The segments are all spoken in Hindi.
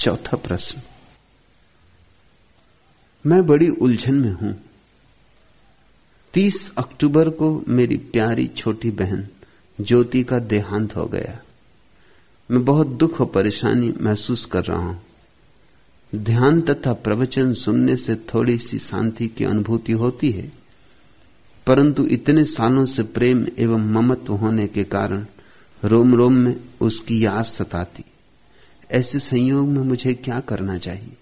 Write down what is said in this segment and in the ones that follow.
चौथा प्रश्न। मैं बड़ी उलझन में हूँ। तीस अक्टूबर को मेरी प्यारी छोटी बहन ज्योति का देहांत हो गया। मैं बहुत दुख और परेशानी महसूस कर रहा हूँ। ध्यान तथा प्रवचन सुनने से थोड़ी सी शांति की अनुभूति होती है, परंतु इतने सालों से प्रेम एवं ममत्व होने के कारण रोम रोम में उसकी याद सताती। ऐसे संयोग में मुझे क्या करना चाहिए?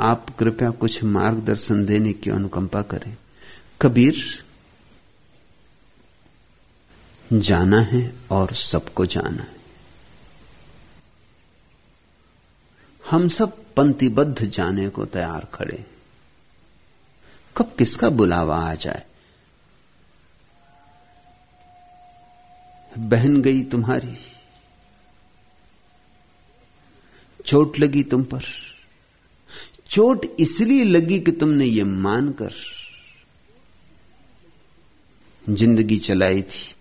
आप कृपया कुछ मार्गदर्शन देने की अनुकंपा करें। कबीर, जाना है और सबको जाना है। हम सब पंक्तिबद्ध जाने को तैयार खड़े कब किसका बुलावा आ जाए? बहन गई तुम्हारी। चोट लगी तुम पर। चोट इसलिए लगी कि तुमने ये मानकर ज़िंदगी चलाई थी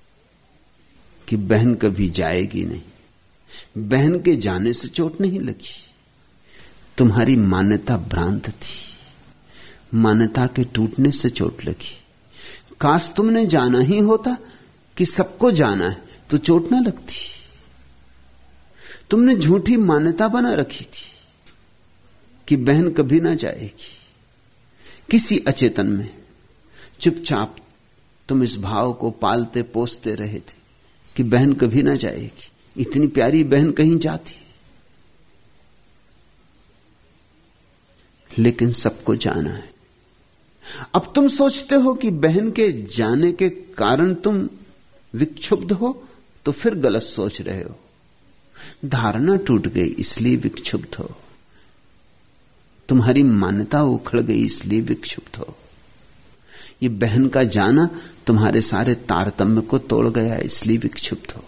कि बहन कभी जाएगी नहीं। बहन के जाने से चोट नहीं लगी। तुम्हारी मान्यता भ्रांत थी। मान्यता के टूटने से चोट लगी। काश तुमने जाना ही होता कि सबको जाना है तो चोट ना लगती। तुमने झूठी मान्यता बना रखी थी कि बहन कभी ना जाएगी। किसी अचेतन में चुपचाप तुम इस भाव को पालते पोसते रहे थे कि बहन कभी ना जाएगी। इतनी प्यारी बहन कहीं जाती। लेकिन सबको जाना है। अब तुम सोचते हो कि बहन के जाने के कारण तुम विक्षुब्ध हो तो फिर गलत सोच रहे हो। धारणा टूट गई, इसलिए विक्षुब्ध हो। तुम्हारी मान्यता उखड़ गई, इसलिए विक्षुब्ध हो। ये बहन का जाना तुम्हारे सारे तारतम्य को तोड़ गया, इसलिए विक्षुब्ध हो।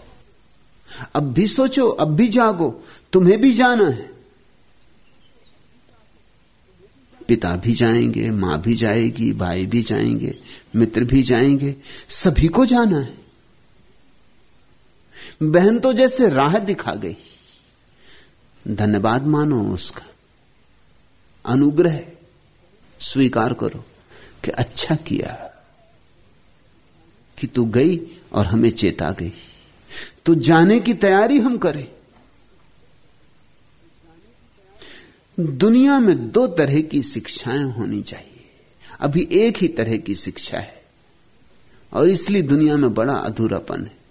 अब भी सोचो, अब भी जागो, तुम्हें भी जाना है। पिता भी जाएँगे, माँ भी जाएगी, भाई भी जाएँगे, मित्र भी जाएँगे, सभी को जाना है। बहन तो जैसे राह दिखा गई। धन्यवाद मानो उसका। अनुग्रह स्वीकार करो कि अच्छा किया कि तू गई और हमें चेता गई। तो जाने की तैयारी हम करें। दुनिया में दो तरह की शिक्षाएँ होनी चाहिए। अभी एक ही तरह की शिक्षा है। और इसलिए दुनिया में बड़ा अधूरापन है।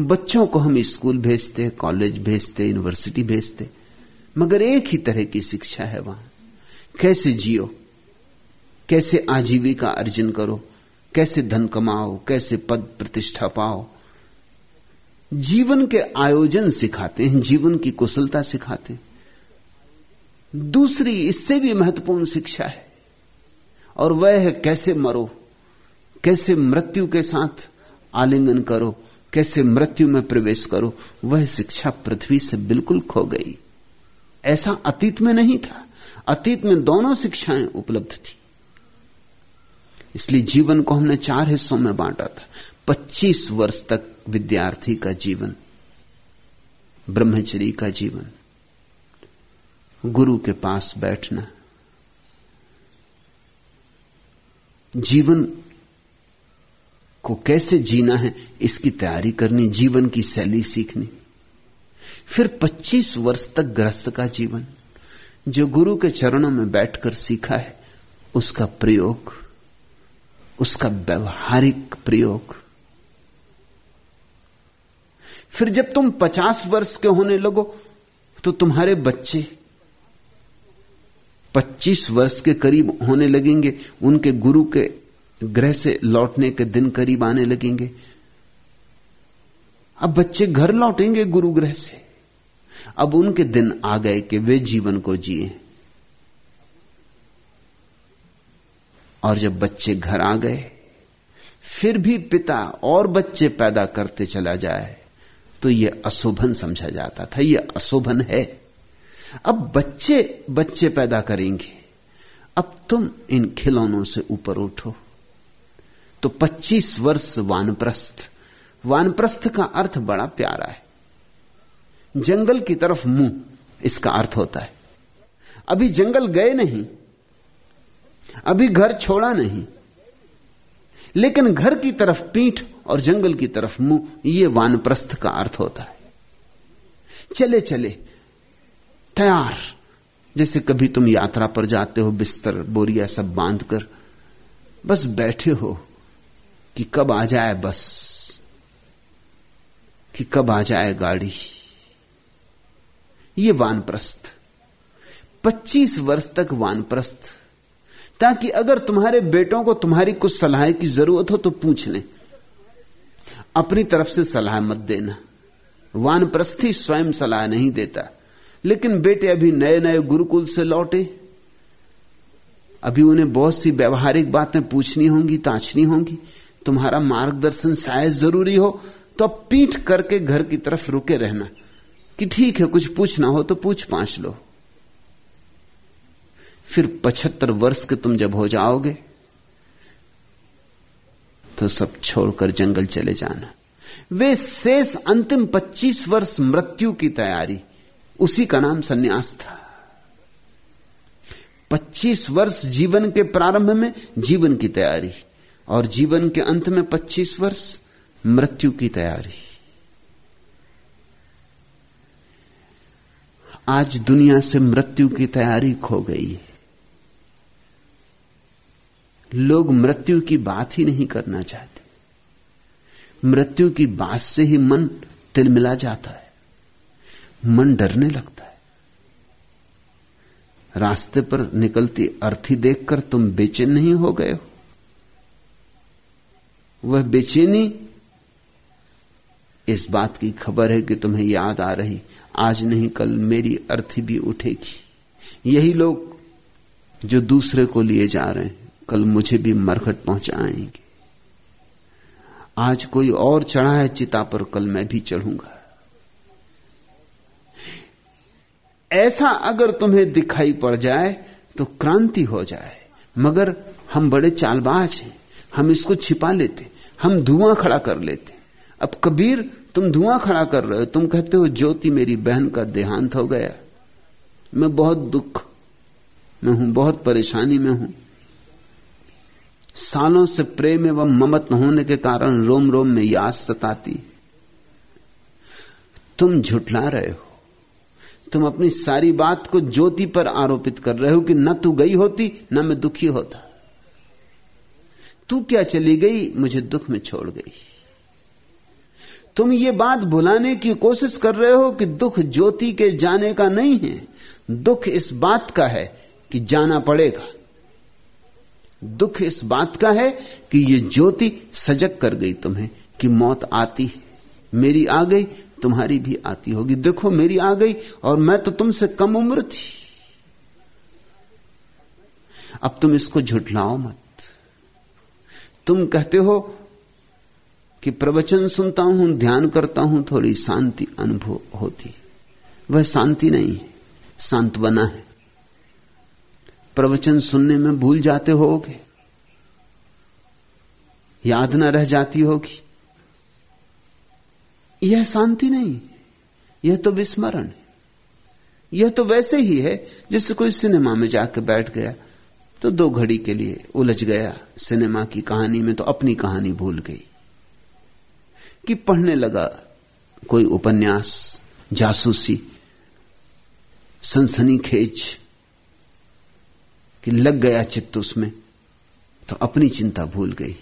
बच्चों को हम स्कूल भेजते कॉलेज भेजते यूनिवर्सिटी भेजते मगर एक ही तरह की शिक्षा है वहाँ। कैसे जियो? कैसे आजीविका अर्जन करो? कैसे धन कमाओ? कैसे पद प्रतिष्ठा पाओ? जीवन के आयोजन सिखाते हैं, जीवन की कुशलता सिखाते हैं। दूसरी, इससे भी महत्वपूर्ण शिक्षा है, और वह है कैसे मरो, कैसे मृत्यु के साथ आलिंगन करो कैसे मृत्यु में प्रवेश करो, वह शिक्षा पृथ्वी से बिल्कुल खो गई। ऐसा अतीत में नहीं था। अतीत में दोनों शिक्षाएँ उपलब्ध थी। इसलिए जीवन को हमने चार हिस्सों में बांटा था। 25 वर्ष तक विद्यार्थी का जीवन ब्रह्मचरी का जीवन, गुरु के पास बैठना, जीवन को कैसे जीना है, इसकी तैयारी करनी, जीवन की शैली सीखनी। फिर 25 वर्ष तक ग्रस्त का जीवन, जो गुरु के चरणों में बैठकर सीखा है, उसका प्रयोग, उसका व्यवहारिक प्रयोग। फिर जब तुम 50 वर्ष के होने लगो तो तुम्हारे बच्चे 25 वर्ष के करीब होने लगेंगे, उनके गुरु के ग्रह से लौटने के दिन करीब आने लगेंगे। अब बच्चे घर लौटेंगे गुरु ग्रह से। अब उनके दिन आ गए कि वे जीवन को जिए। और जब बच्चे घर आ गए, फिर भी पिता और बच्चे पैदा करते चला जाए तो यह अशोभन समझा जाता था यह अशोभन है। अब बच्चे बच्चे पैदा करेंगे। अब तुम इन खिलौनों से ऊपर उठो। तो 25 वर्ष वानप्रस्थ। वानप्रस्थ का अर्थ बड़ा प्यारा है। जंगल की तरफ़ मुँह, इसका अर्थ होता है। अभी जंगल गए नहीं, अभी घर छोड़ा नहीं, लेकिन घर की तरफ़ पीठ और जंगल की तरफ़ मुँह, ये वानप्रस्थ का अर्थ होता है। चले चले, तैयार। जैसे कभी तुम यात्रा पर जाते हो, बिस्तर, बोरिया सब बाँध कर बस बैठे हो। कि कब आ जाए बस, कि कब आ जाए गाड़ी। ये वानप्रस्थ। 25 वर्ष तक वानप्रस्थ। ताकि अगर तुम्हारे बेटों को तुम्हारी कुछ सलाह की ज़रूरत हो तो पूछ लें। अपनी तरफ़ से सलाह मत देना। वानप्रस्थी स्वयं सलाह नहीं देता। लेकिन बेटे अभी नए नए गुरुकुल से लौटे। अभी उन्हें बहुत सी व्यवहारिक बातें पूछनी होंगी, ताछनी होंगी। तुम्हारा मार्गदर्शन शायद ज़रूरी हो तो अब पीठ करके घर की तरफ़ रुके रहना। कि ठीक है, कुछ पूछना हो तो पूछ पाँच लो। फिर पचहत्तर वर्ष के तुम जब हो जाओगे तो सब छोड़कर जंगल चले जाना। वे शेष अंतिम 25 वर्ष मृत्यु की तैयारी, उसी का नाम सन्यास था। 25 वर्ष जीवन के प्रारंभ में जीवन की तैयारी। और जीवन के अंत में 25 वर्ष मृत्यु की तैयारी। आज दुनिया से मृत्यु की तैयारी खो गई है। लोग मृत्यु की बात ही नहीं करना चाहते। मृत्यु की बात से ही मन तिलमिला जाता है। मन डरने लगता है। रास्ते पर निकलती अर्थी देखकर तुम बेचैन नहीं हो गए हो। वह बेचैनी इस बात की खबर है कि तुम्हें याद आ रही, आज नहीं, कल मेरी अर्थी भी उठेगी। यही लोग जो दूसरे को लिए जा रहे हैं, कल मुझे भी मरघट पहुंचाएँगे। आज कोई और चढ़ा है चिता पर, कल मैं भी चढ़ूँगा। ऐसा अगर तुम्हें दिखाई पड़ जाए तो क्रांति हो जाए, मगर हम बड़े चालबाज हैं। हम इसको छिपा लेते, हम धुआँ खड़ा कर लेते। अब कबीर, तुम धुआँ खड़ा कर रहे हो, तुम कहते हो, ज्योति मेरी बहन का देहांत हो गया। मैं बहुत दुख, में हूँ, बहुत परेशानी में हूँ। सालों से प्रेम एवं ममत न होने के कारण रोम रोम में याद सताती। तुम झुठला रहे हो। तुम अपनी सारी बात को ज्योति पर आरोपित कर रहे हो कि न तू गई होती, न मैं दुखी होता। तू क्या चली गई? मुझे दुख में छोड़ गई। तुम ये बात भुलाने की कोशिश कर रहे हो कि दुख ज्योति के जाने का नहीं है। दुख इस बात का है कि जाना पड़ेगा। दुख इस बात का है कि ये ज्योति सजग कर गई तुम्हें कि मौत आती है। मेरी आ गई, तुम्हारी भी आती होगी। देखो, मेरी आ गई और मैं तो तुमसे कम उम्र थी। अब तुम इसको झुठलाओ मत। तुम कहते हो कि प्रवचन सुनता हूँ, ध्यान करता हूँ, थोड़ी शांति अनुभव होती वह शांति नहीं है सांत्वना है। प्रवचन सुनने में भूल जाते होगे, याद न रह जाती होगी। यह शांति नहीं, यह तो विस्मरण है। यह तो वैसे ही है जैसे कोई सिनेमा में जाकर बैठ गया तो दो घड़ी के लिए उलझ गया सिनेमा की कहानी में तो अपनी कहानी भूल गई। कि पढ़ने लगा कोई उपन्यास, जासूसी, सनसनी खेच कि लग गया चित्त उसमें तो अपनी चिंता भूल गई।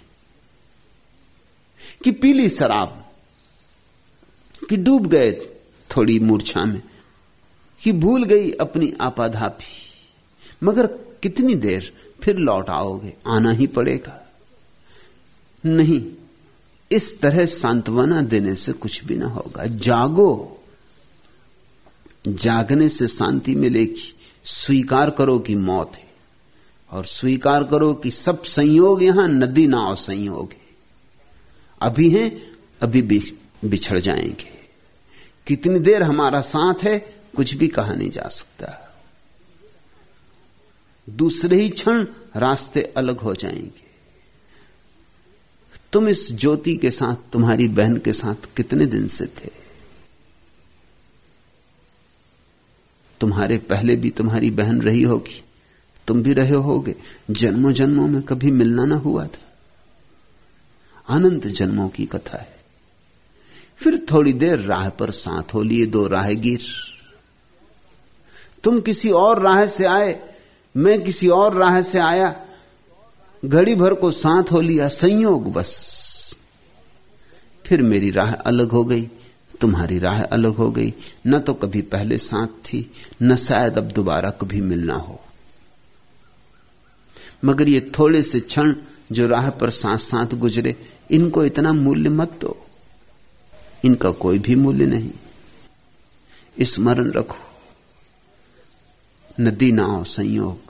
कि पीली शराब, कि डूब गए थोड़ी मूर्छा में, कि भूल गई अपनी आपाधापी, मगर कितनी देर फिर लौट आओगे? आना ही पड़ेगा। नहीं, इस तरह सांत्वना देने से कुछ भी ना होगा। जागो। जागने से शांति मिलेगी। स्वीकार करो कि मौत है। और स्वीकार करो कि सब संयोग यहाँ नदी नाव संयोग है। अभी हैं, अभी भी बिछड़ जाएँगे। कितनी देर हमारा साथ है, कुछ भी कहा नहीं जा सकता। दूसरे ही क्षण रास्ते अलग हो जाएँगे। तुम इस ज्योति के साथ, तुम्हारी बहन के साथ कितने दिन से थे? तुम्हारे पहले भी तुम्हारी बहन रही होगी। तुम भी रहे होगे। जन्मों जन्मों में कभी मिलना ना हुआ था। अनंत जन्मों की कथा है। फिर थोड़ी देर राह पर साथ हो लिए दो राहगीर। तुम किसी और राह से आए मैं किसी और राह से आया, घड़ी भर को साथ हो लिया, संयोग बस। फिर मेरी राह अलग हो गई, तुम्हारी राह अलग हो गई। न तो कभी पहले साथ थी, न शायद अब दोबारा कभी मिलना हो। मगर ये थोड़े से क्षण जो राह पर साथ साथ गुजरे, इनको इतना मूल्य मत दो। इनका कोई भी मूल्य नहीं। स्मरण रखो। नदी नाव संयोग।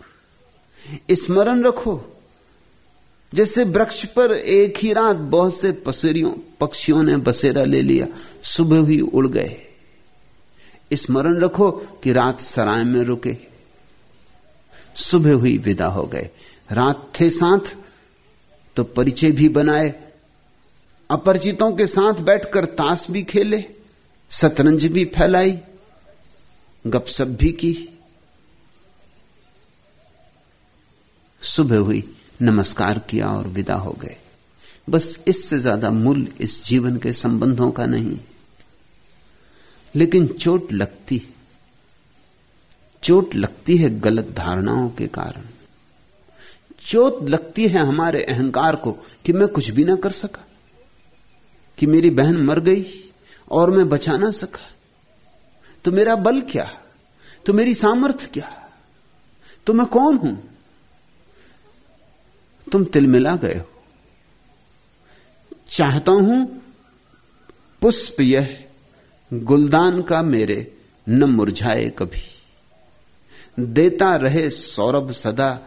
स्मरण रखो। जैसे वृक्ष पर एक ही रात बहुत से पसेरियों, पक्षियों ने बसेरा ले लिया, सुबह ही उड़ गए। स्मरण रखो कि रात सराय में रुके। सुबह हुई विदा हो गए। रात थे साथ तो परिचय भी बनाए। अपरिचितों के साथ बैठकर ताश भी खेले। शतरंज भी फैलाई। गपसप भी की। सुबह हुई, नमस्कार किया और विदा हो गए। बस इससे ज़्यादा मूल्य इस जीवन के संबंधों का नहीं। लेकिन चोट लगती चोट लगती है गलत धारणाओं के कारण। चोट लगती है हमारे अहंकार को कि मैं कुछ भी ना कर सका, कि मेरी बहन मर गई और मैं बचा ना सका। तो मेरा बल क्या? तो मेरी सामर्थ्य क्या? तो मैं कौन हूँ? तुम तिलमिला गए हो। चाहता हूँ पुष्प यह गुलदान का मेरे न मुरझाए कभी। देता रहे सौरभ सदा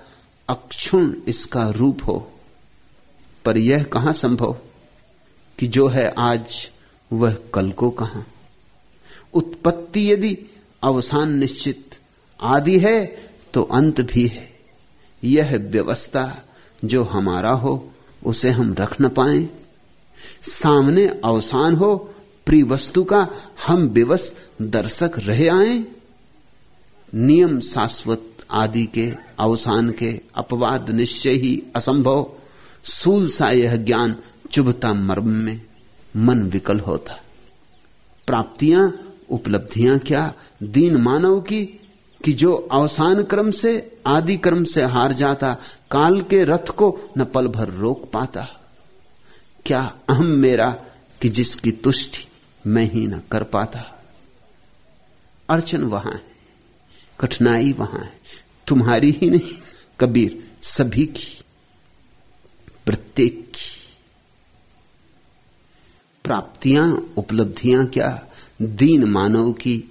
अक्षुण इसका रूप हो। पर यह कहाँ संभव कि जो है आज वह कल को कहाँ? उत्पत्ति यदि अवसान निश्चित आदि है तो अंत भी है। यह व्यवस्था जो हमारा हो, उसे हम रख न पाए। सामने अवसान हो प्रिय वस्तु का हम विवश दर्शक रहे आए। नियम शाश्वत आदि के, अवसान के अपवाद निश्चय ही असंभव। सूल सा यह ज्ञान चुभता मर्म में, मन विकल होता। प्राप्तियाँ, उपलब्धियाँ क्या, दीन मानव की कि जो अवसान क्रम से, आदि क्रम से हार जाता, काल के रथ को न पल भर रोक पाता। क्या अहम मेरा कि जिसकी तुष्टि मैं ही न कर पाता? अड़चन वहाँ है, कठिनाई वहाँ है, तुम्हारी ही नहीं, कबीर सभी की, प्रत्येक की। प्राप्तियाँ, उपलब्धियाँ क्या, दीन मानव की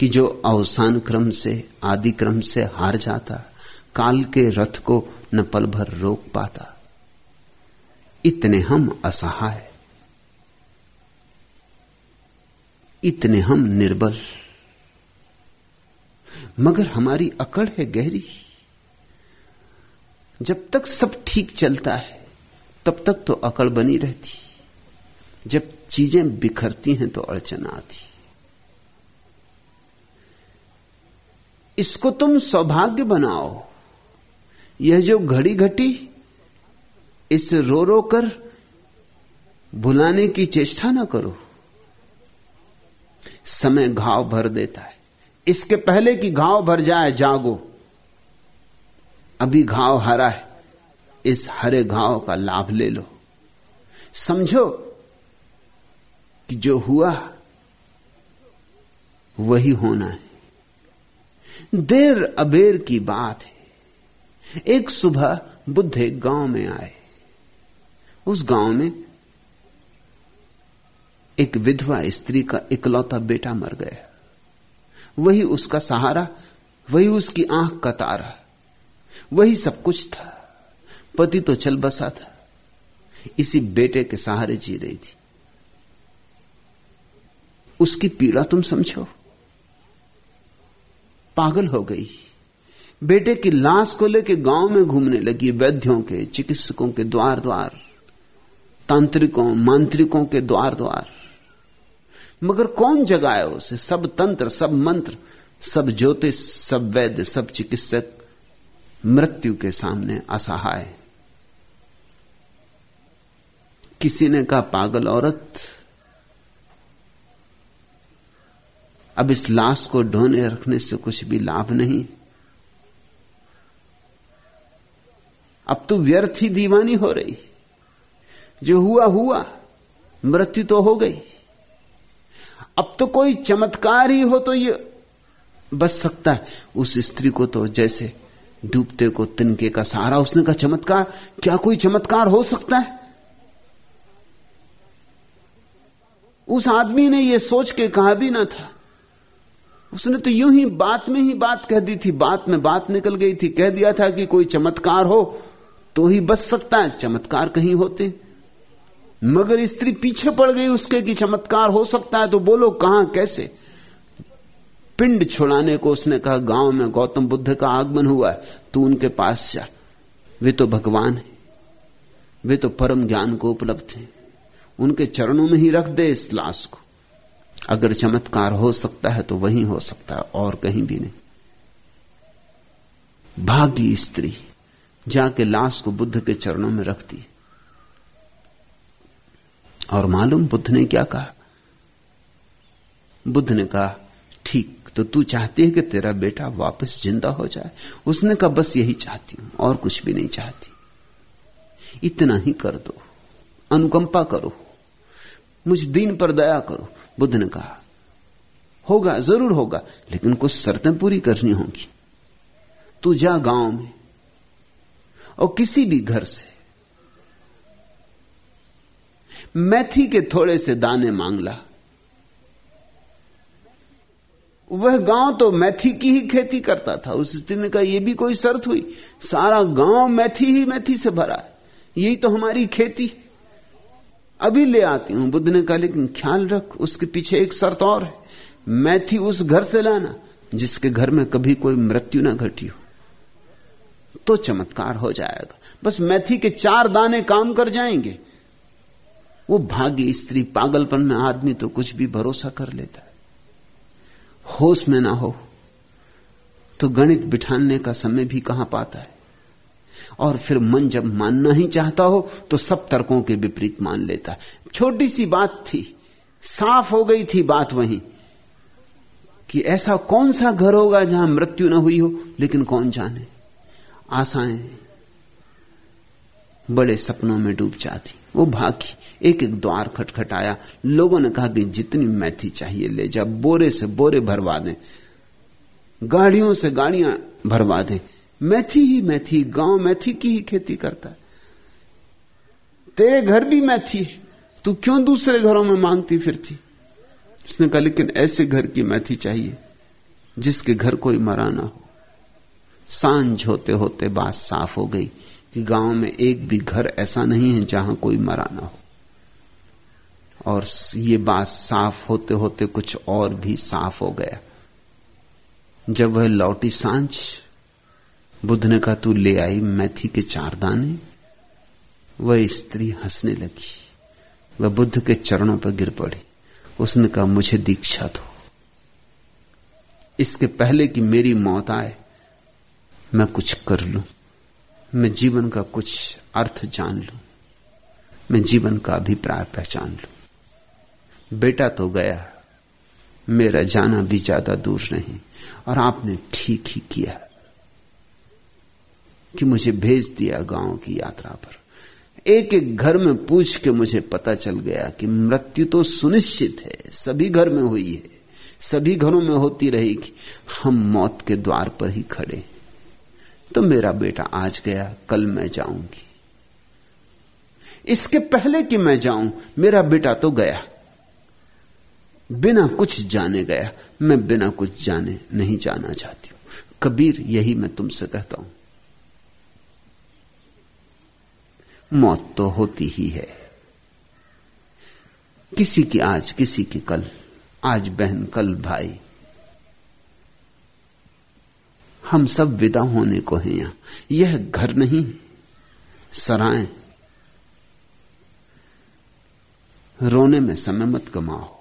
कि जो अवसान क्रम से, आदि क्रम से हार जाता, काल के रथ को न पल भर रोक पाता। इतने हम असहाय। इतने हम निर्बल। मगर हमारी अकड़ है गहरी। जब तक सब ठीक चलता है, तब तक तो अकड़ बनी रहती। जब चीज़ें बिखरती हैं तो अड़चन आती। इसको तुम सौभाग्य बनाओ। यह जो घड़ी घटी, इसे रो रो कर भुलाने की चेष्टा ना करो। समय घाव भर देता है। इसके पहले कि घाव भर जाए, जागो। अभी घाव हरा है, इस हरे घाव का लाभ ले लो। समझो कि जो हुआ, वही होना है। देर अबेर की बात है। एक सुबह बुद्ध एक गाँव में आए। उस गाँव में एक विधवा स्त्री का इकलौता बेटा मर गया। वही उसका सहारा, वही उसकी आँख का तारा, वही सब कुछ था। पति तो चल बसा था। इसी बेटे के सहारे जी रही थी। उसकी पीड़ा तुम समझो। पागल हो गई। बेटे की लाश को लेकर गाँव में घूमने लगी वैद्यों के, चिकित्सकों के द्वार द्वार, तांत्रिकों, मांत्रिकों के द्वार द्वार। मगर कौन जगाए उसे? सब तंत्र, सब मंत्र, सब ज्योतिष, सब वैद्य, सब चिकित्सक मृत्यु के सामने असहाय। किसी ने कहा, पागल औरत अब इस लाश को ढोने रखने से कुछ भी लाभ नहीं। अब तो व्यर्थ ही दीवानी हो रही। जो हुआ हुआ, मृत्यु तो हो गई। अब तो कोई चमत्कार ही हो तो ये बच सकता है। उस स्त्री को तो जैसे डूबते को तिनके का सहारा, उसने कहा, चमत्कार, क्या कोई चमत्कार हो सकता है? उस आदमी ने यह सोच के कहा भी ना था। उसने तो यूँ ही बात में ही बात कह दी थी, बात में बात निकल गई थी। कह दिया था कि कोई चमत्कार हो तो ही बच सकता है। चमत्कार कहीं होते। मगर स्त्री पीछे पड़ गई उसके कि चमत्कार हो सकता है तो बोलो कहाँ, कैसे? पिंड छुड़ाने को उसने कहा, गाँव में गौतम बुद्ध का आगमन हुआ है, तू उनके पास जा। वे तो भगवान है। वे तो परम ज्ञान को उपलब्ध है। उनके चरणों में ही रख दे इस लाश को। अगर चमत्कार हो सकता है तो वहीं हो सकता है, और कहीं भी नहीं। भागी स्त्री जाके लाश को बुद्ध के चरणों में रख दी और मालूम बुद्ध ने क्या कहा? बुद्ध ने कहा, ठीक तो तू चाहती है कि तेरा बेटा वापस ज़िंदा हो जाए? उसने कहा, बस यही चाहती हूँ, और कुछ भी नहीं चाहती। इतना ही कर दो, अनुकंपा करो, मुझ दीन पर दया करो बुद्ध ने कहा, होगा, ज़रूर होगा, लेकिन कुछ शर्तें पूरी करनी होंगी। तू जा गाँव में और किसी भी घर से मैथी के थोड़े से दाने मांग ला। वह गाँव तो मैथी की ही खेती करता था। उस स्थिति ने कहा यह भी कोई शर्त हुई? सारा गाँव मैथी ही मैथी से भरा है। यही तो हमारी खेती अभी ले आती हूँ। बुद्ध ने कहा, लेकिन ख्याल रख, उसके पीछे एक शर्त और है। मैथी उस घर से लाना, जिसके घर में कभी कोई मृत्यु ना घटी हो। तो चमत्कार हो जाएगा। बस मैथी के चार दाने काम कर जाएँगे। वो भागी स्त्री पागलपन में आदमी तो कुछ भी भरोसा कर लेता है। होश में ना हो। तो गणित बिठाने का समय भी कहाँ पाता है? और फिर मन जब मानना ही चाहता हो तो सब तर्कों के विपरीत मान लेता छोटी सी बात थी, साफ़ हो गई थी बात वहीं, कि ऐसा कौन सा घर होगा जहाँ मृत्यु ना हुई हो, लेकिन कौन जाने? आशाएँ बड़े सपनों में डूब जाती। वो भागी, एक एक द्वार खटखटाया। लोगों ने कहा कि जितनी मैथी चाहिए ले जा, बोरे से बोरे भरवा दें। गाड़ियों से गाड़ियाँ भरवा दें। मैथी ही मैथी, गाँव मैथी की ही खेती करता है। तेरे घर भी मैथी है। तू क्यों दूसरे घरों में मांगती फिरती? उसने कहा, लेकिन ऐसे घर की मैथी चाहिए, जिसके घर कोई मरा ना हो। साँझ होते होते बात साफ़ हो गई कि गाँव में एक भी घर ऐसा नहीं है जहाँ कोई मरा ना हो। और ये बात साफ़ होते होते कुछ और भी साफ़ हो गया। जब वह लौटी साँझ बुद्ध ने कहा, तू ले आई मैथी के चार दाने। वह स्त्री हंसने लगी। वह बुद्ध के चरणों पर गिर पड़ी। उसने कहा, मुझे दीक्षा दो। इसके पहले कि मेरी मौत आए, मैं कुछ कर लूँ। मैं जीवन का कुछ अर्थ जान लूँ। मैं जीवन का अभिप्राय पहचान लूँ। बेटा तो गया। मेरा जाना भी ज़्यादा दूर नहीं और आपने ठीक ही किया। कि मुझे भेज दिया गाँव की यात्रा पर। एक एक घर में पूछ के मुझे पता चल गया कि मृत्यु तो सुनिश्चित है, सभी घर में हुई है, सभी घरों में होती रहेगी। हम मौत के द्वार पर ही खड़े तो मेरा बेटा आज गया, कल मैं जाऊँगी। इसके पहले कि मैं जाऊँ, मेरा बेटा तो गया। बिना कुछ जाने गया, मैं बिना कुछ जाने नहीं जाना चाहती हूँ। कबीर, यही मैं तुमसे कहता हूँ। मौत तो होती ही है। किसी की आज, किसी की कल, आज बहन, कल भाई। हम सब विदा होने को हैं यहाँ। यह घर नहीं सराय रोने में समय मत कमाओ।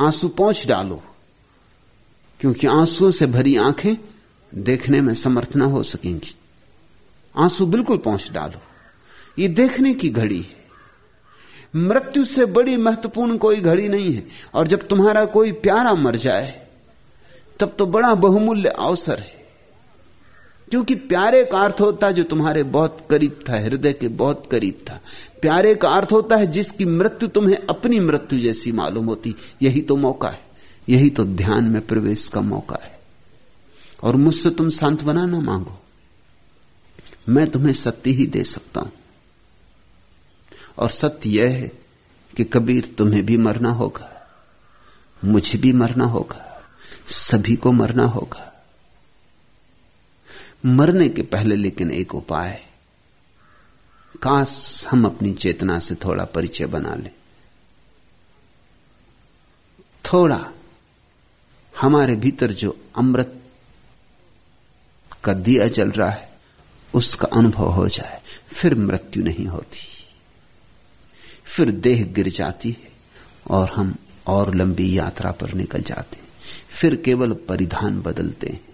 आँसू पहुँच डालो, क्योंकि आंसुओं से भरी आँखें देखने में समर्थ ना हो सकेंगी। आँसू बिल्कुल पहुँच डालो। ये देखने की घड़ी है। मृत्यु से बड़ी महत्वपूर्ण कोई घड़ी नहीं है। और जब तुम्हारा कोई प्यारा मर जाए, तब तो बड़ा बहुमूल्य अवसर है। क्योंकि प्यारे का अर्थ होता जो तुम्हारे बहुत करीब था, हृदय के बहुत करीब था। प्यारे का अर्थ होता है जिसकी मृत्यु तुम्हें अपनी मृत्यु जैसी मालूम होती। यही तो मौका है। यही तो ध्यान में प्रवेश का मौका है। और मुझसे तुम सांत्वना ना मांगो। मैं तुम्हें सत्य ही दे सकता हूँ। और सत्य यह है कि कबीर तुम्हें भी मरना होगा, मुझे भी मरना होगा, सभी को मरना होगा। मरने के पहले लेकिन एक उपाय काश हम अपनी चेतना से थोड़ा परिचय बना लें। थोड़ा हमारे भीतर जो अमृत का दिया जल रहा है उसका अनुभव हो जाए, फिर मृत्यु नहीं होती। फिर देह गिर जाती है और हम और लंबी यात्रा पर निकल जाते हैं। फिर केवल परिधान बदलते हैं।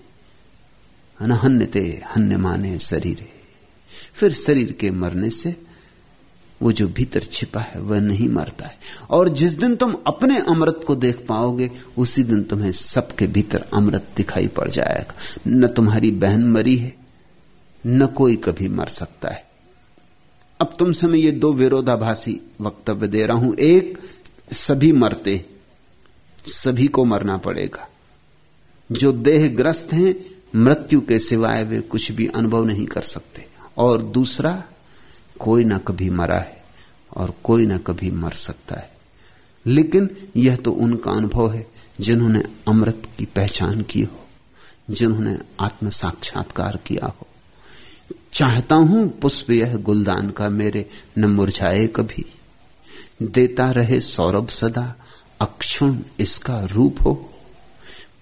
हन्यते हन्य माने शरीर। फिर शरीर के मरने से वो जो भीतर छिपा है, वह नहीं मरता है। और जिस दिन तुम अपने अमृत को देख पाओगे, उसी दिन तुम्हें सबके भीतर अमृत दिखाई पड़ जाएगा। न तुम्हारी बहन मरी है न कोई कभी मर सकता है। अब तुमसे मैं ये दो विरोधाभासी वक्तव्य दे रहा हूँ। एक, सभी मरते सभी को मरना पड़ेगा। जो देहग्रस्त हैं, मृत्यु के सिवाय वे कुछ भी अनुभव नहीं कर सकते। और दूसरा, कोई ना कभी मरा है और कोई ना कभी मर सकता है। लेकिन यह तो उनका अनुभव है, जिन्होंने अमृत की पहचान की हो, जिन्होंने आत्म साक्षात्कार किया हो। चाहता हूँ, पुष्प यह गुलदान का मेरे न मुरझाए कभी। देता रहे सौरभ सदा, अक्षुण इसका रूप हो।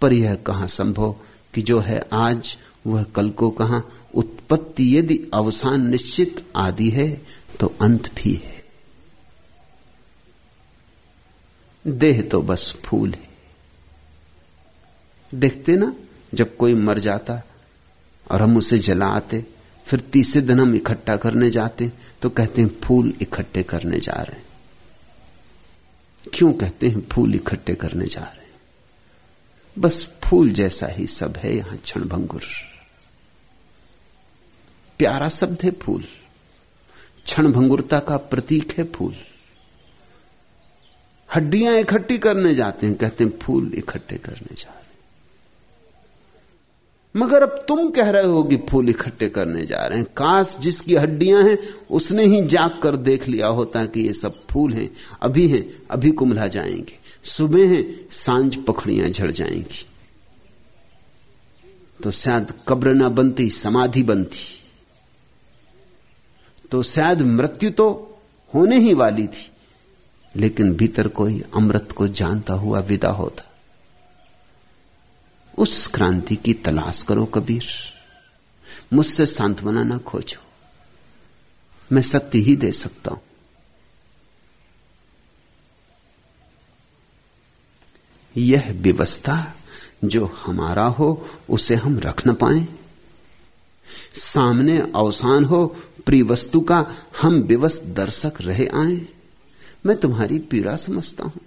पर यह कहाँ संभव कि जो है आज, वह कल को कहा उत्पत्ति यदि अवसान निश्चित आदि है तो अंत भी है। देह तो बस फूल है। देखते ना, जब कोई मर जाता और हम उसे जलाते फिर तीसरे दिन हम इकट्ठा करने जाते तो कहते हैं, फूल इकट्ठे करने जा रहे हैं। क्यों कहते हैं, फूल इकट्ठे करने जा रहे हैं? बस फूल जैसा ही सब है यहाँ क्षण भंगुर प्यारा शब्द है फूल। क्षण भंगुरता का प्रतीक है फूल। हड्डियाँ इकट्ठी करने जाते हैं, कहते हैं, फूल इकट्ठे करने जा रहे मगर अब तुम कह रहे हो कि फूल इकट्ठे करने जा रहे हैं। काश जिसकी हड्डियाँ हैं, उसने ही जाग कर देख लिया होता कि ये सब फूल हैं। अभी हैं, अभी कुमला जाएँगे। सुबह हैं, साँझ पखड़ियाँ झड़ जाएँगी। तो शायद कब्र ना बनती, समाधि बनती। तो शायद मृत्यु तो होने ही वाली थी, लेकिन भीतर कोई अमृत को जानता हुआ विदा होता। उस क्रांति की तलाश करो कबीर। मुझसे सांत्वना ना खोजो। मैं सत्य ही दे सकता हूँ। यह व्यवस्था जो हमारा हो, उसे हम रख न पाए। सामने अवसान हो, प्रिय वस्तु का हम विवश दर्शक रहे आए। मैं तुम्हारी पीड़ा समझता हूँ।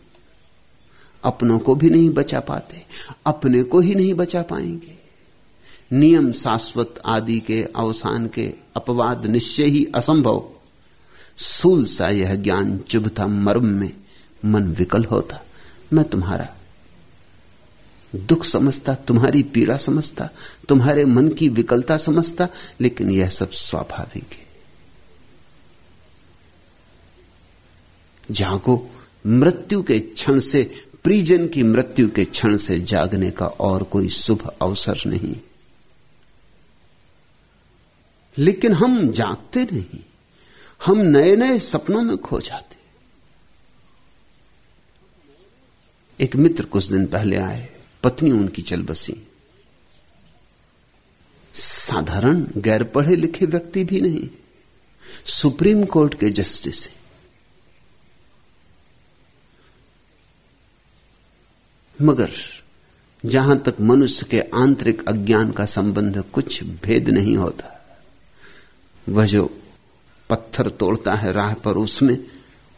अपनों को भी नहीं बचा पाते, अपने को ही नहीं बचा पाएँगे। नियम शाश्वत आदि के अवसान के अपवाद निश्चय ही असंभव। सूल सा यह ज्ञान चुभता मर्म में, मन विकल होता, मैं तुम्हारा दुख समझता, तुम्हारी पीड़ा समझता, तुम्हारे मन की विकलता समझता, लेकिन यह सब स्वाभाविक है। जागो, मृत्यु के क्षण से प्रिजन की मृत्यु के क्षण से जागने का और कोई शुभ अवसर नहीं। लेकिन हम जागते नहीं। हम नए नए सपनों में खो जाते। एक मित्र कुछ दिन पहले आए, पत्नी उनकी चल बसी। साधारण गैर पढ़े लिखे व्यक्ति भी नहीं। सुप्रीम कोर्ट के जस्टिस है। मगर जहाँ तक मनुष्य के आंतरिक अज्ञान का संबंध कुछ भेद नहीं होता, वह जो पत्थर तोड़ता है राह पर उसमें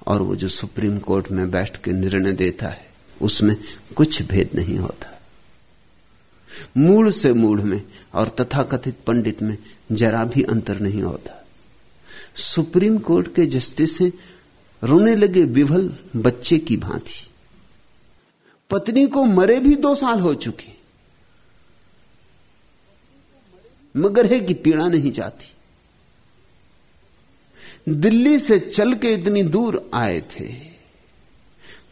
और वो जो सुप्रीम कोर्ट में बैठ के निर्णय देता है, उसमें कुछ भेद नहीं होता। मूल से मूढ़ में और तथाकथित पंडित में जरा भी अंतर नहीं होता। सुप्रीम कोर्ट के जस्टिस रोने लगे विभल बच्चे की भांति पत्नी को मरे भी दो साल हो चुके मगर है कि पीड़ा नहीं जाती। दिल्ली से चल के इतनी दूर आए थे।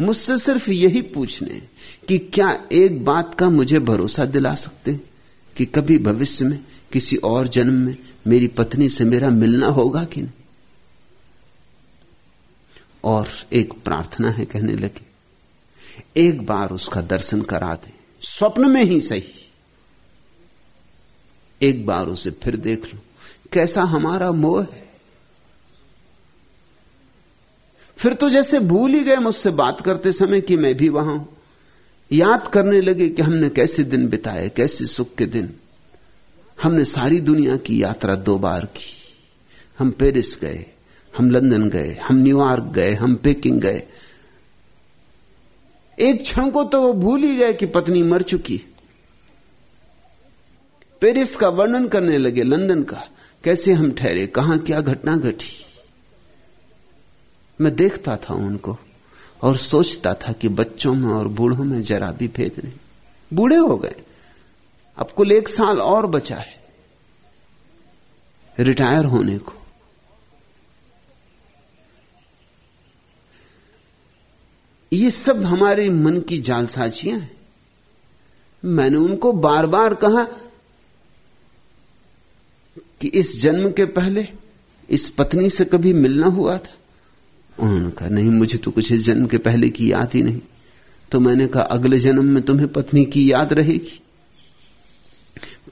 मुझसे सिर्फ़ यही पूछने कि क्या एक बात का मुझे भरोसा दिला सकते कि कभी भविष्य में किसी और जन्म में मेरी पत्नी से मेरा मिलना होगा कि नहीं? और एक प्रार्थना है कहने लगे। एक बार उसका दर्शन करा दे स्वप्न में ही सही। एक बार उसे फिर देख लो, कैसा हमारा मोह है। फिर तो जैसे भूल ही गए मुझसे बात करते समय कि मैं भी वहाँ हूँ। याद करने लगे कि हमने कैसे दिन बिताए, कैसे सुख के दिन। हमने सारी दुनिया की यात्रा दो बार की। हम पेरिस गए, हम लंदन गए, हम न्यूयॉर्क गए, हम पेकिंग गए। एक क्षण को तो वो भूल ही गए कि पत्नी मर चुकी पेरिस का वर्णन करने लगे, लंदन का, कैसे हम ठहरे, कहाँ क्या घटना घटी। मैं देखता था उनको और सोचता था कि बच्चों में और बूढ़ों में जरा भी भेद नहीं। बूढ़े हो गए। अब कुल एक साल और बचा है। रिटायर होने को। ये सब हमारे मन की जालसाजियाँ हैं। मैंने उनको बार बार कहा कि इस जन्म के पहले इस पत्नी से कभी मिलना हुआ था। उन्होंने कहा, नहीं, मुझे तो कुछ इस जन्म के पहले की याद ही नहीं। तो मैंने कहा, अगले जन्म में तुम्हें पत्नी की याद रहेगी।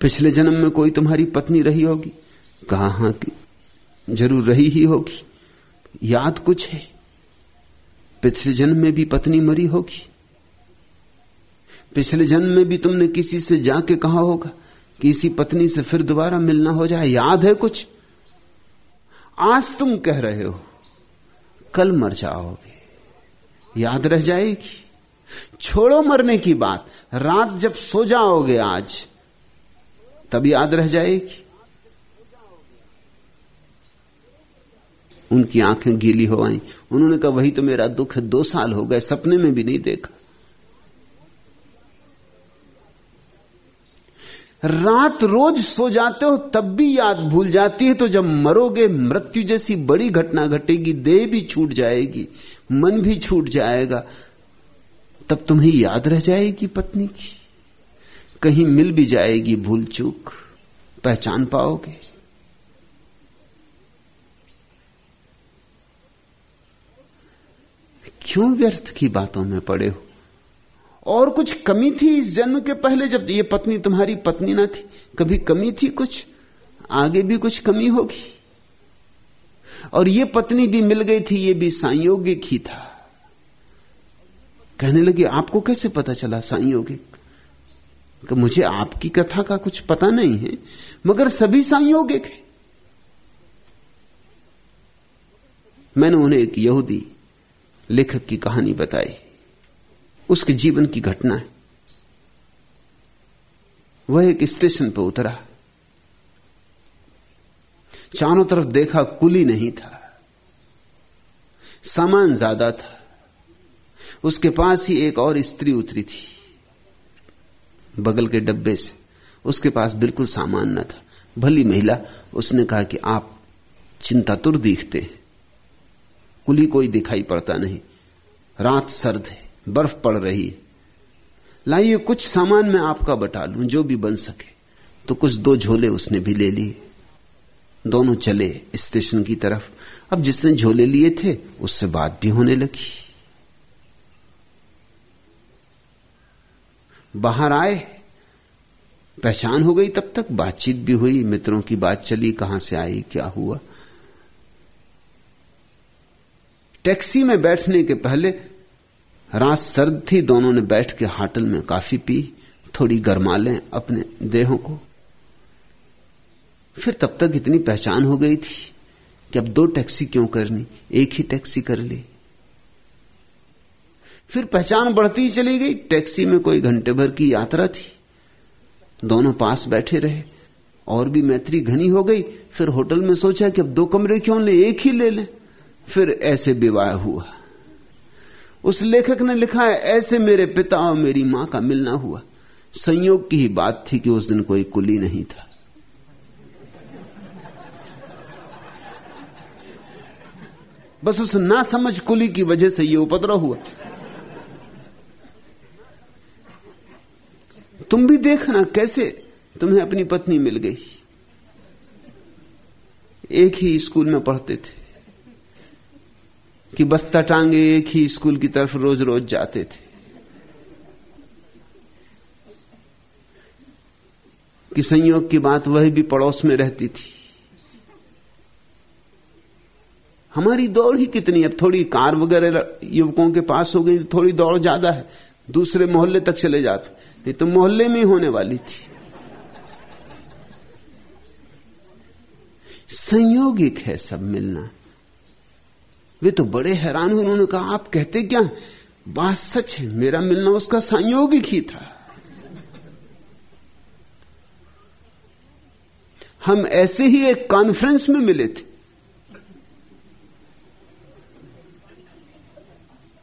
पिछले जन्म में कोई तुम्हारी पत्नी रही होगी? कहा, हाँ, कि ज़रूर रही ही होगी। याद कुछ है? पिछले जन्म में भी पत्नी मरी होगी। पिछले जन्म में भी तुमने किसी से जाके कहा होगा कि इसी पत्नी से फिर दोबारा मिलना हो जाए। याद है कुछ? आज तुम कह रहे हो, कल मर जाओगे। याद रह जाएगी। छोड़ो मरने की बात। रात जब सो जाओगे आज, तब याद रह जाएगी। उनकी आँखें गीली हो आई। उन्होंने कहा, वही तो मेरा दुख है, दो साल हो गए, सपने में भी नहीं देखा। रात रोज सो जाते हो, तब भी याद भूल जाती है तो जब मरोगे, मृत्यु जैसी बड़ी घटना घटेगी, देह भी छूट जाएगी, मन भी छूट जाएगा, तब तुम्हें याद रह जाएगी पत्नी की। कहीं मिल भी जाएगी भूल चूक, पहचान पाओगे। क्यों व्यर्थ की बातों में पड़े हो? और कुछ कमी थी इस जन्म के पहले जब ये पत्नी तुम्हारी पत्नी ना थी? कभी कमी थी कुछ? आगे भी कुछ कमी होगी? और ये पत्नी भी मिल गई थी, ये भी संयोगिक ही था। कहने लगे, आपको कैसे पता चला संयोगिक? मुझे आपकी कथा का कुछ पता नहीं है, मगर सभी संयोगिक है। मैंने उन्हें एक यहूदी लेखक की कहानी बताई। उसके जीवन की घटना है। वह एक स्टेशन पर उतरा। चारों तरफ़ देखा कुली नहीं था। सामान ज़्यादा था। उसके पास ही एक और स्त्री उतरी थी। बगल के डब्बे से उसके पास बिल्कुल सामान न था। भली महिला, उसने कहा कि आप चिंतातुर दिखते हैं। कुली कोई दिखाई पड़ता नहीं। रात सर्द है, बर्फ़ पड़ रही है। लाइए, कुछ सामान मैं आपका बटा लूँ, जो भी बन सके। तो कुछ दो झोले उसने भी ले लिए। दोनों चले स्टेशन की तरफ़। अब जिसने झोले लिए थे, उससे बात भी होने लगी। बाहर आए। पहचान हो गई तब तक। बातचीत भी हुई। मित्रों की बात चली, कहाँ से आई, क्या हुआ? टैक्सी में बैठने के पहले रात सर्द थी, दोनों ने बैठ के होटल में काफ़ी पी, थोड़ी गरमा लें अपने देहों को। फिर तब तक इतनी पहचान हो गई थी कि अब दो टैक्सी क्यों करनी, एक ही टैक्सी कर ली। फिर पहचान बढ़ती चली गई, टैक्सी में कोई घंटे भर की यात्रा थी। दोनों पास बैठे रहे, और भी मैत्री घनी हो गई। फिर होटल में सोचा कि अब दो कमरे क्यों ले, एक ही ले लें। फिर ऐसे विवाह हुआ। उस लेखक ने लिखा है ऐसे मेरे पिता और मेरी माँ का मिलना हुआ। संयोग की ही बात थी कि उस दिन कोई कुली नहीं था। बस उस ना समझ कुली की वजह से यह उपद्रव हुआ। तुम भी देखना कैसे तुम्हें अपनी पत्नी मिल गई। एक ही स्कूल में पढ़ते थे। कि बस्ता टांगे एक ही स्कूल की तरफ़ रोज रोज जाते थे। कि संयोग की बात वह भी पड़ोस में रहती थी। हमारी दौड़ ही कितनी, अब थोड़ी कार वगैरह युवकों के पास हो गई, थोड़ी दौड़ ज़्यादा है, दूसरे मोहल्ले तक चले जाते, नहीं तो मोहल्ले में ही होने वाली थी। संयोगिक है सब मिलना। वे तो बड़े हैरान हुए, उन्होंने कहा, आप कहते क्या बात सच है, मेरा मिलना उसका संयोगिक ही था। हम ऐसे ही एक कॉन्फ्रेंस में मिले थे।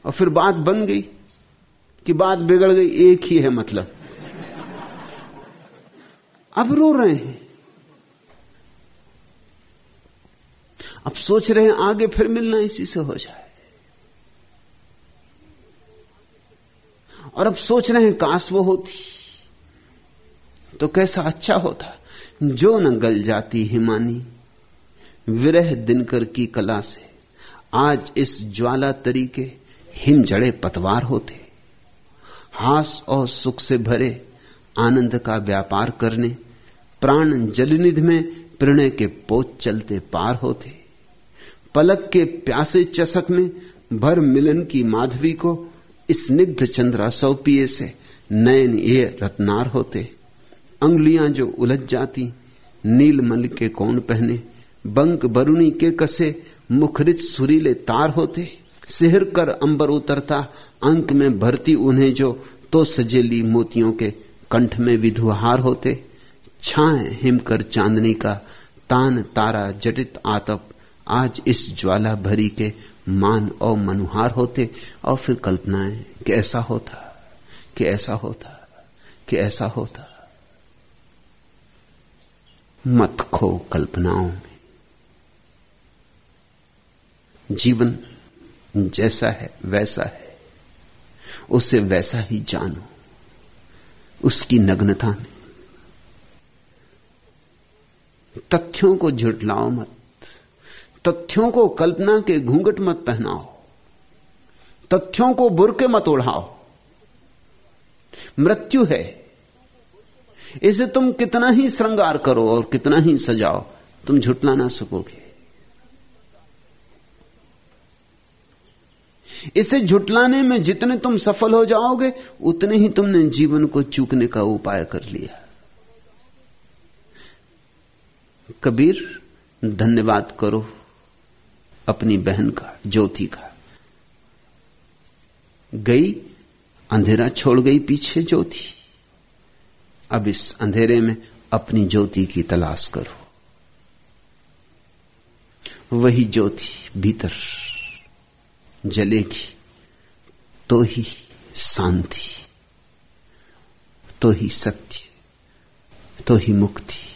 और फिर बात बन गई, कि बात बिगड़ गई, एक ही है मतलब। अब रो रहे हैं। अब सोच रहे हैं आगे फिर मिलना इसी से हो जाए। और अब सोच रहे हैं काश वो होती। तो कैसा अच्छा होता। जो न गल जाती हिमानी, विरह दिनकर की कला से। आज इस ज्वाला तरीके हिम जड़े पतवार होते। हास और सुख से भरे आनंद का व्यापार करने, प्राण जलनिध में प्रणय के पोत चलते पार होते। पलक के प्यासे चसक में भर मिलन की माधवी को स्निग्ध चंद्रा पिए से नयन ये रत्नार होते। अंगुलियाँ जो उलझ जाती नीलमल के कौन पहने, बंक बरुणी के कसे मुखरित सुरीले तार होते। सिहर कर अंबर उतरता, अंक में भरती उन्हें जो तो सजेली मोतियों के कंठ में विधुहार होते। छाए हिमकर चांदनी का तान तारा जटित आतप आज इस ज्वाला भरी के मान और मनुहार होते और फिर कल्पनाएँ कि ऐसा होता, कि ऐसा होता, कि ऐसा होता। मत खो कल्पनाओं में। जीवन जैसा है, वैसा है। उसे वैसा ही जानो, उसकी नग्नता में। तथ्यों को झुटलाओ मत। तथ्यों को कल्पना के घूंघट मत पहनाओ। तथ्यों को बुरके मत ओढ़ाओ। मृत्यु है। इसे तुम कितना ही श्रृंगार करो और कितना ही सजाओ, तुम झुटला ना सकोगे। इसे झुटलाने में जितने तुम सफल हो जाओगे, उतने ही तुमने जीवन को चूकने का उपाय कर लिया। कबीर, धन्यवाद करो। अपनी बहन का, ज्योति का। गई, अंधेरा छोड़ गई पीछे ज्योति। अब इस अंधेरे में अपनी ज्योति की तलाश करो। वही ज्योति भीतर जलेगी तो ही शांति तो ही सत्य तो ही मुक्ति।